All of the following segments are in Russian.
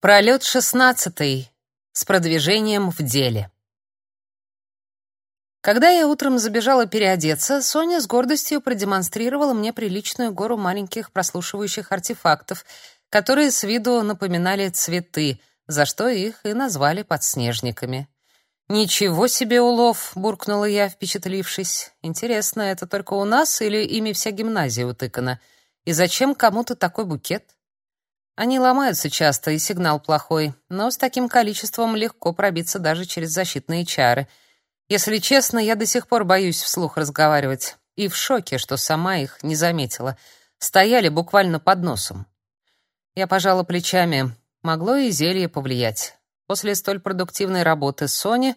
Пролет шестнадцатый. С продвижением в деле. Когда я утром забежала переодеться, Соня с гордостью продемонстрировала мне приличную гору маленьких прослушивающих артефактов, которые с виду напоминали цветы, за что их и назвали подснежниками. «Ничего себе улов!» — буркнула я, впечатлившись. «Интересно, это только у нас или ими вся гимназия утыкана? И зачем кому-то такой букет?» Они ломаются часто, и сигнал плохой, но с таким количеством легко пробиться даже через защитные чары. Если честно, я до сих пор боюсь вслух разговаривать и в шоке, что сама их не заметила. Стояли буквально под носом. Я пожала плечами. Могло и зелье повлиять. После столь продуктивной работы Сони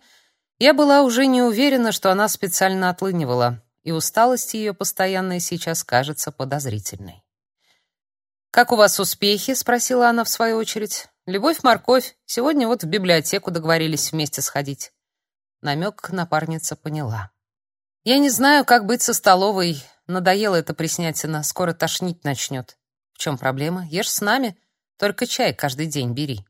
я была уже не уверена, что она специально отлынивала, и усталость ее постоянная сейчас кажется подозрительной. «Как у вас успехи?» — спросила она в свою очередь. «Любовь, морковь. Сегодня вот в библиотеку договорились вместе сходить». Намек напарница поняла. «Я не знаю, как быть со столовой. Надоело это приснятина. Скоро тошнить начнет. В чем проблема? Ешь с нами. Только чай каждый день бери».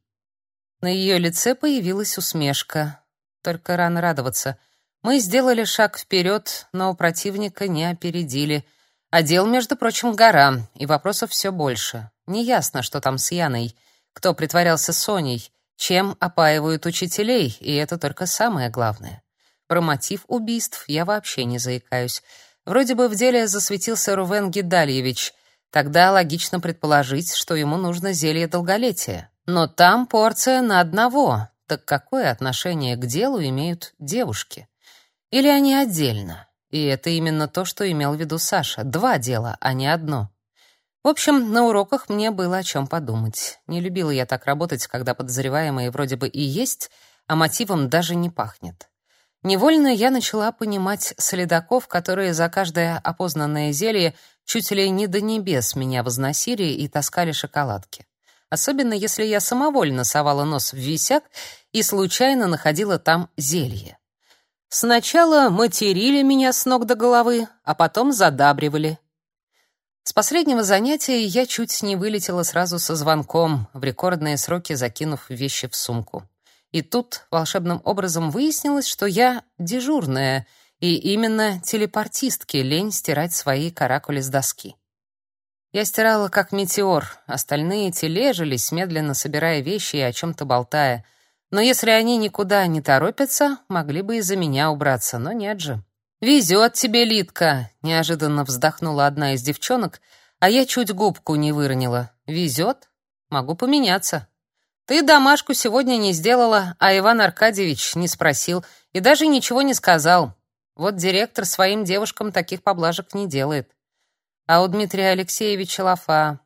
На ее лице появилась усмешка. Только рано радоваться. Мы сделали шаг вперед, но противника не опередили — а дел, между прочим, гора, и вопросов все больше. Неясно, что там с Яной, кто притворялся Соней, чем опаивают учителей, и это только самое главное. Про мотив убийств я вообще не заикаюсь. Вроде бы в деле засветился Рувен Гидальевич. Тогда логично предположить, что ему нужно зелье долголетия. Но там порция на одного. Так какое отношение к делу имеют девушки? Или они отдельно? И это именно то, что имел в виду Саша. Два дела, а не одно. В общем, на уроках мне было о чем подумать. Не любила я так работать, когда подозреваемые вроде бы и есть, а мотивом даже не пахнет. Невольно я начала понимать следаков, которые за каждое опознанное зелье чуть ли не до небес меня возносили и таскали шоколадки. Особенно если я самовольно совала нос в висяк и случайно находила там зелье. Сначала материли меня с ног до головы, а потом задабривали. С последнего занятия я чуть не вылетела сразу со звонком, в рекордные сроки закинув вещи в сумку. И тут волшебным образом выяснилось, что я дежурная, и именно телепортистке лень стирать свои каракули с доски. Я стирала как метеор, остальные тележились, медленно собирая вещи и о чем-то болтая — но если они никуда не торопятся, могли бы из-за меня убраться, но нет же. «Везет тебе, Литка!» — неожиданно вздохнула одна из девчонок, а я чуть губку не выронила. «Везет? Могу поменяться». «Ты домашку сегодня не сделала, а Иван Аркадьевич не спросил и даже ничего не сказал. Вот директор своим девушкам таких поблажек не делает. А у Дмитрия Алексеевича лафа.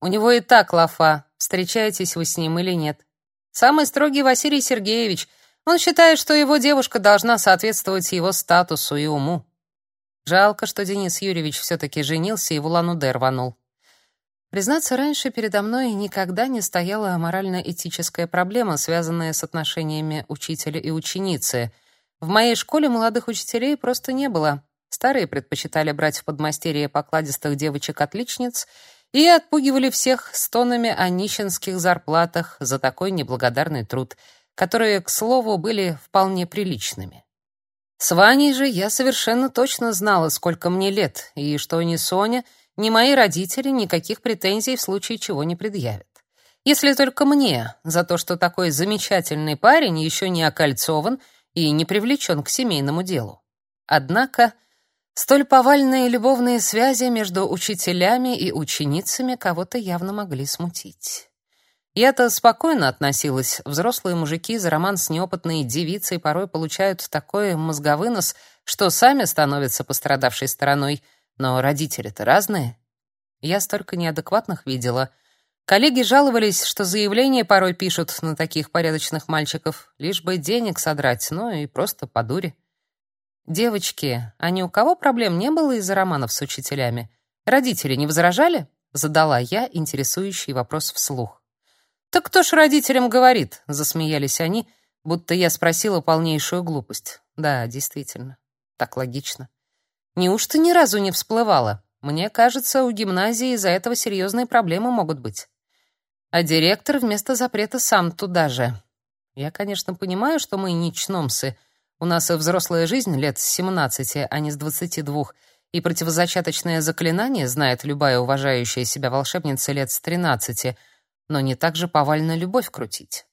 У него и так лафа, встречаетесь вы с ним или нет. Самый строгий Василий Сергеевич. Он считает, что его девушка должна соответствовать его статусу и уму. Жалко, что Денис Юрьевич все-таки женился и в Улан-Удэ рванул. Признаться, раньше передо мной никогда не стояла морально-этическая проблема, связанная с отношениями учителя и ученицы. В моей школе молодых учителей просто не было. Старые предпочитали брать в подмастерье покладистых девочек-отличниц — и отпугивали всех стонами о нищенских зарплатах за такой неблагодарный труд, которые, к слову, были вполне приличными. С Ваней же я совершенно точно знала, сколько мне лет, и что ни Соня, ни мои родители никаких претензий в случае чего не предъявят. Если только мне за то, что такой замечательный парень еще не окольцован и не привлечен к семейному делу. Однако Столь повальные любовные связи между учителями и ученицами кого-то явно могли смутить. Я-то спокойно относилась. Взрослые мужики за роман с неопытной девицей порой получают такой мозговынос, что сами становятся пострадавшей стороной. Но родители-то разные. Я столько неадекватных видела. Коллеги жаловались, что заявления порой пишут на таких порядочных мальчиков, лишь бы денег содрать, ну и просто по дуре. «Девочки, а ни у кого проблем не было из-за романов с учителями? Родители не возражали?» — задала я интересующий вопрос вслух. «Так кто ж родителям говорит?» — засмеялись они, будто я спросила полнейшую глупость. «Да, действительно, так логично. Неужто ни разу не всплывало? Мне кажется, у гимназии из-за этого серьезные проблемы могут быть». А директор вместо запрета сам туда же. Я, конечно, понимаю, что мы не чномсы. У нас и взрослая жизнь лет с 17, а не с 22, и противозачаточное заклинание знает любая уважающая себя волшебница лет с 13, но не так же повально любовь крутить.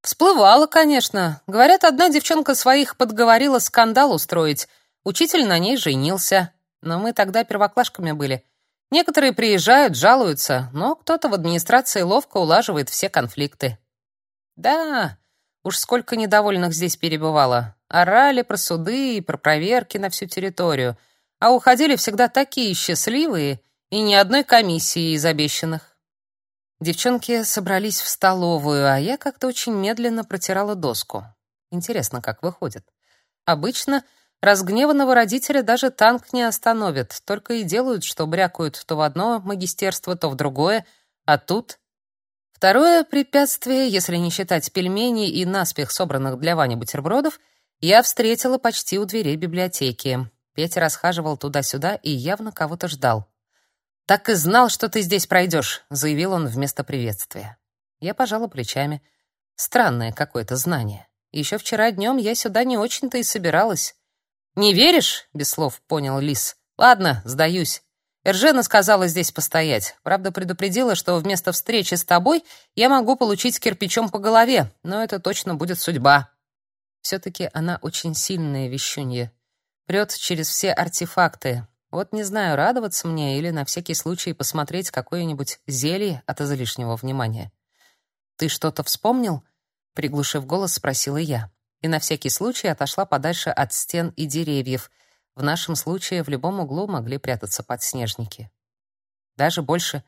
Всплывала, конечно. Говорят, одна девчонка своих подговорила скандал устроить. Учитель на ней женился. Но мы тогда первоклашками были. Некоторые приезжают, жалуются, но кто-то в администрации ловко улаживает все конфликты. Да, уж сколько недовольных здесь перебывало. Орали про суды и про проверки на всю территорию. А уходили всегда такие счастливые и ни одной комиссии из обещанных. Девчонки собрались в столовую, а я как-то очень медленно протирала доску. Интересно, как выходит. Обычно разгневанного родителя даже танк не остановит, только и делают, что брякают то в одно магистерство, то в другое, а тут Второе препятствие, если не считать пельменей и наспех собранных для Вани бутербродов, я встретила почти у дверей библиотеки. Петя расхаживал туда-сюда и явно кого-то ждал. «Так и знал, что ты здесь пройдешь», — заявил он вместо приветствия. Я пожала плечами. Странное какое-то знание. Еще вчера днем я сюда не очень-то и собиралась. «Не веришь?» — без слов понял Лис. «Ладно, сдаюсь. Эржена сказала здесь постоять. Правда, предупредила, что вместо встречи с тобой я могу получить кирпичом по голове, но это точно будет судьба». Все-таки она очень сильная вещунья. Прет через все артефакты, вот не знаю, радоваться мне или на всякий случай посмотреть какое-нибудь зелье от излишнего внимания. «Ты что-то вспомнил?» — приглушив голос, спросила я. И на всякий случай отошла подальше от стен и деревьев. В нашем случае в любом углу могли прятаться подснежники. Даже больше.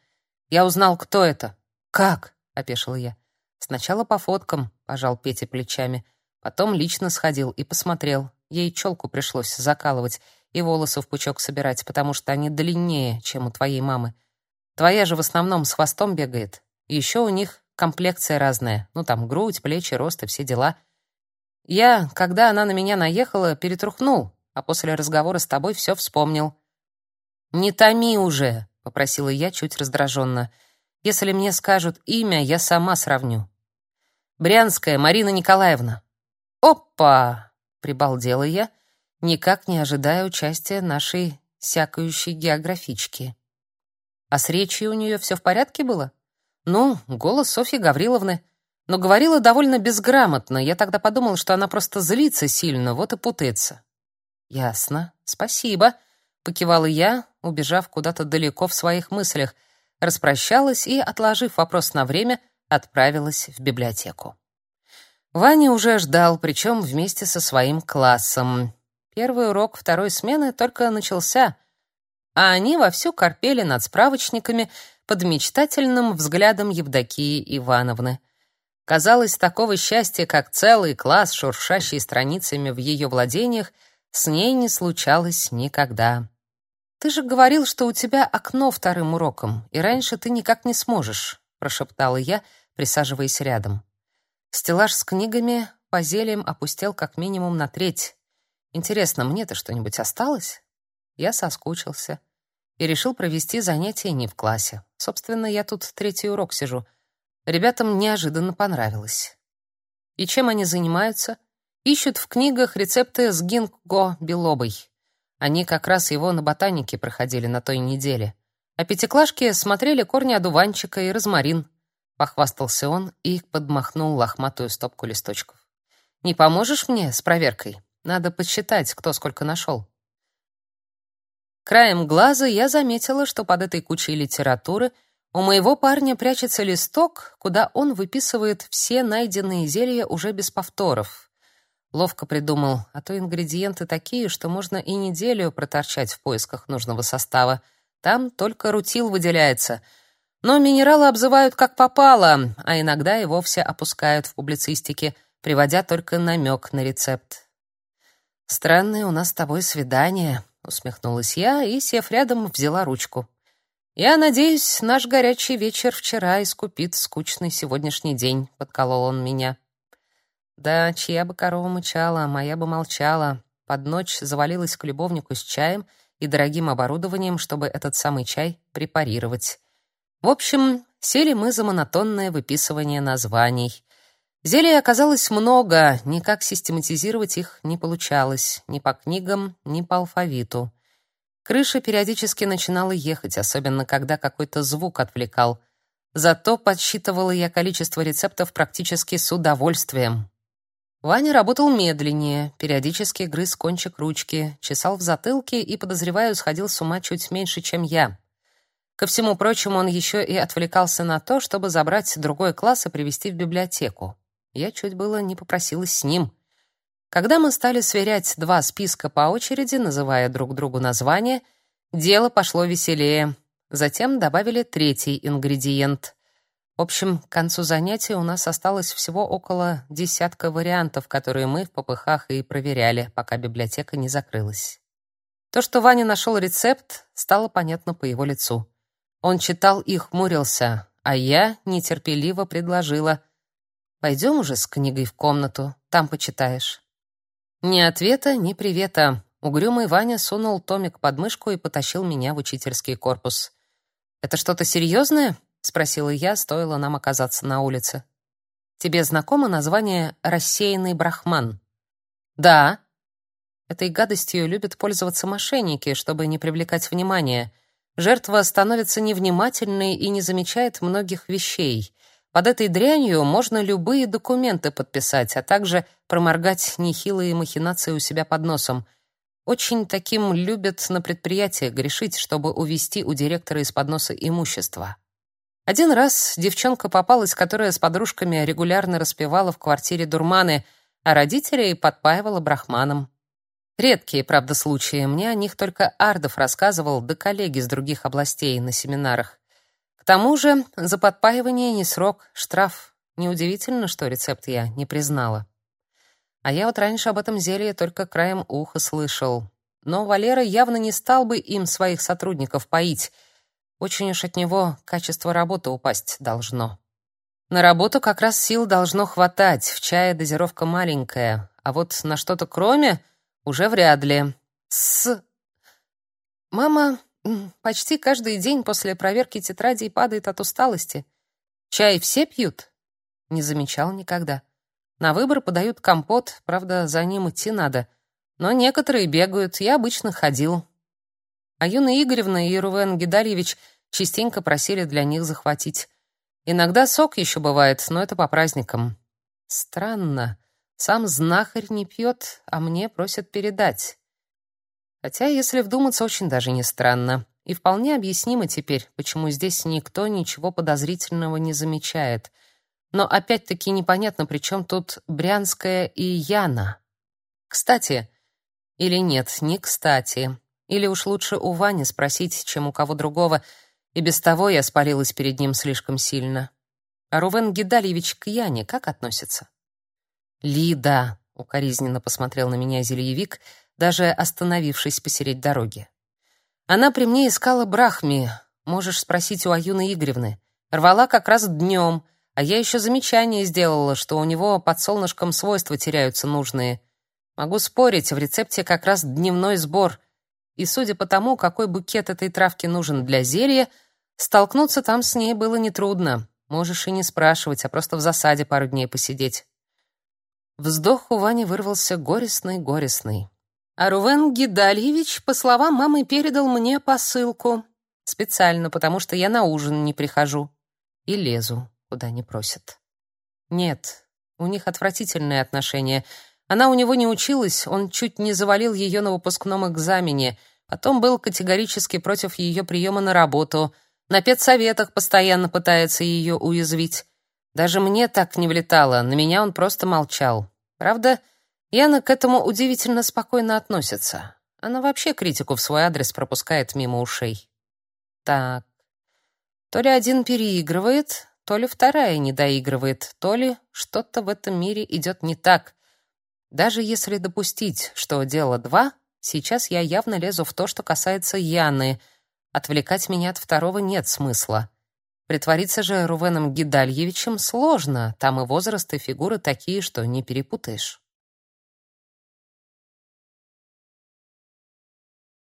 Я узнал, кто это. «Как?» — опешила я. «Сначала по фоткам», — пожал Петя плечами. Потом лично сходил и посмотрел. Ей челку пришлось закалывать — и волосы в пучок собирать, потому что они длиннее, чем у твоей мамы. Твоя же в основном с хвостом бегает. Еще у них комплекция разная. Ну, там грудь, плечи, рост и все дела. Я, когда она на меня наехала, перетрухнул, а после разговора с тобой все вспомнил. «Не томи уже», — попросила я чуть раздраженно. «Если мне скажут имя, я сама сравню». «Брянская Марина Николаевна». «Опа!» — прибалдела я никак не ожидая участия нашей сякающей географички. А с речью у нее все в порядке было? Ну, голос Софьи Гавриловны. Но говорила довольно безграмотно. Я тогда подумал, что она просто злится сильно, вот и путается. Ясно. Спасибо, покивала я, убежав куда-то далеко в своих мыслях, распрощалась и, отложив вопрос на время, отправилась в библиотеку. Ваня уже ждал, причем вместе со своим классом. Первый урок второй смены только начался, а они вовсю корпели над справочниками под мечтательным взглядом Евдокии Ивановны. Казалось, такого счастья, как целый класс, шуршащий страницами в ее владениях, с ней не случалось никогда. «Ты же говорил, что у тебя окно вторым уроком, и раньше ты никак не сможешь», прошептала я, присаживаясь рядом. Стеллаж с книгами по зельям опустел как минимум на треть. Интересно, мне-то что-нибудь осталось? Я соскучился и решил провести занятия не в классе. Собственно, я тут третий урок сижу. Ребятам неожиданно понравилось. И чем они занимаются? Ищут в книгах рецепты с гинго белобой. Они как раз его на ботанике проходили на той неделе. А пятиклашки смотрели корни одуванчика и розмарин. Похвастался он и подмахнул лохматую стопку листочков. «Не поможешь мне с проверкой?» Надо подсчитать, кто сколько нашел. Краем глаза я заметила, что под этой кучей литературы у моего парня прячется листок, куда он выписывает все найденные зелья уже без повторов. Ловко придумал, а то ингредиенты такие, что можно и неделю проторчать в поисках нужного состава. Там только рутил выделяется. Но минералы обзывают как попало, а иногда и вовсе опускают в публицистике, приводя только намек на рецепт. «Странное у нас с тобой свидание», — усмехнулась я и, сев рядом, взяла ручку. «Я надеюсь, наш горячий вечер вчера искупит скучный сегодняшний день», — подколол он меня. Да, чья бы корова мычала, моя бы молчала. Под ночь завалилась к любовнику с чаем и дорогим оборудованием, чтобы этот самый чай препарировать. В общем, сели мы за монотонное выписывание названий. Зелий оказалось много, никак систематизировать их не получалось, ни по книгам, ни по алфавиту. Крыша периодически начинала ехать, особенно когда какой-то звук отвлекал. Зато подсчитывала я количество рецептов практически с удовольствием. Ваня работал медленнее, периодически грыз кончик ручки, чесал в затылке и, подозреваю, сходил с ума чуть меньше, чем я. Ко всему прочему, он еще и отвлекался на то, чтобы забрать другой класс и привести в библиотеку. Я чуть было не попросилась с ним. Когда мы стали сверять два списка по очереди, называя друг другу названия, дело пошло веселее. Затем добавили третий ингредиент. В общем, к концу занятия у нас осталось всего около десятка вариантов, которые мы в попыхах и проверяли, пока библиотека не закрылась. То, что Ваня нашел рецепт, стало понятно по его лицу. Он читал и хмурился, а я нетерпеливо предложила: «Пойдем уже с книгой в комнату, там почитаешь». Ни ответа, ни привета. Угрюмый Ваня сунул томик под мышку и потащил меня в учительский корпус. «Это что-то серьезное?» — спросила я, стоило нам оказаться на улице. «Тебе знакомо название «рассеянный брахман»?» «Да». Этой гадостью любят пользоваться мошенники, чтобы не привлекать внимания. Жертва становится невнимательной и не замечает многих вещей. Под этой дрянью можно любые документы подписать, а также проморгать нехилые махинации у себя под носом. Очень таким любят на предприятиях грешить, чтобы увести у директора из-под носа имущество. Один раз девчонка попалась, которая с подружками регулярно распевала в квартире дурманы, а родителей подпаивала брахманом. Редкие, правда, случаи. Мне о них только Ардов рассказывал, да коллеги с других областей на семинарах. К тому же за подпаивание не срок, штраф. Неудивительно, что рецепт я не признала. А я вот раньше об этом зелье только краем уха слышал. Но Валера явно не стал бы им своих сотрудников поить — очень уж от него качество работы упасть должно. На работу как раз сил должно хватать, в чае дозировка маленькая, а вот на что-то кроме уже вряд ли. С Мама почти каждый день после проверки тетрадей падает от усталости. Чай все пьют? Не замечал никогда. На выбор подают компот, правда, за ним идти надо. Но некоторые бегают, я обычно ходил. А Юна Игоревна и Рувен Гидальевич частенько просили для них захватить. Иногда сок еще бывает, но это по праздникам. Странно. Сам знахарь не пьет, а мне просят передать. Хотя, если вдуматься, очень даже не странно. И вполне объяснимо теперь, почему здесь никто ничего подозрительного не замечает. Но опять-таки непонятно, при чем тут Брянская и Яна. Кстати, или нет, не кстати. Или уж лучше у Вани спросить, чем у кого другого. И без того я спалилась перед ним слишком сильно. А Рувен Гидальевич к Яне как относится? «Лида», — укоризненно посмотрел на меня зельевик, даже остановившись посередь дороги. «Она при мне искала брахми, можешь спросить у Аюны Игоревны. Рвала как раз днем, а я еще замечание сделала, что у него под солнышком свойства теряются нужные. Могу спорить, в рецепте как раз дневной сбор — и судя по тому, какой букет этой травки нужен для зелья, столкнуться там с ней было нетрудно. Можешь и не спрашивать, а просто в засаде пару дней посидеть. Вздох у Вани вырвался горестный-горестный. А Рувен Гидальевич, по словам мамы, передал мне посылку. Специально, потому что я на ужин не прихожу. И лезу, куда не просят. Нет, у них отвратительные отношения. Она у него не училась, он чуть не завалил ее на выпускном экзамене — Потом был категорически против ее приема на работу. На педсоветах постоянно пытается ее уязвить. Даже мне так не влетало, на меня он просто молчал. Правда, Яна к этому удивительно спокойно относится. Она вообще критику в свой адрес пропускает мимо ушей. Так. То ли один переигрывает, то ли вторая не доигрывает, то ли что-то в этом мире идет не так. Даже если допустить, что дело два, Сейчас я явно лезу в то, что касается Яны. Отвлекать меня от второго нет смысла. Притвориться же Рувеном Гидальевичем сложно, там и возраст, и фигуры такие, что не перепутаешь.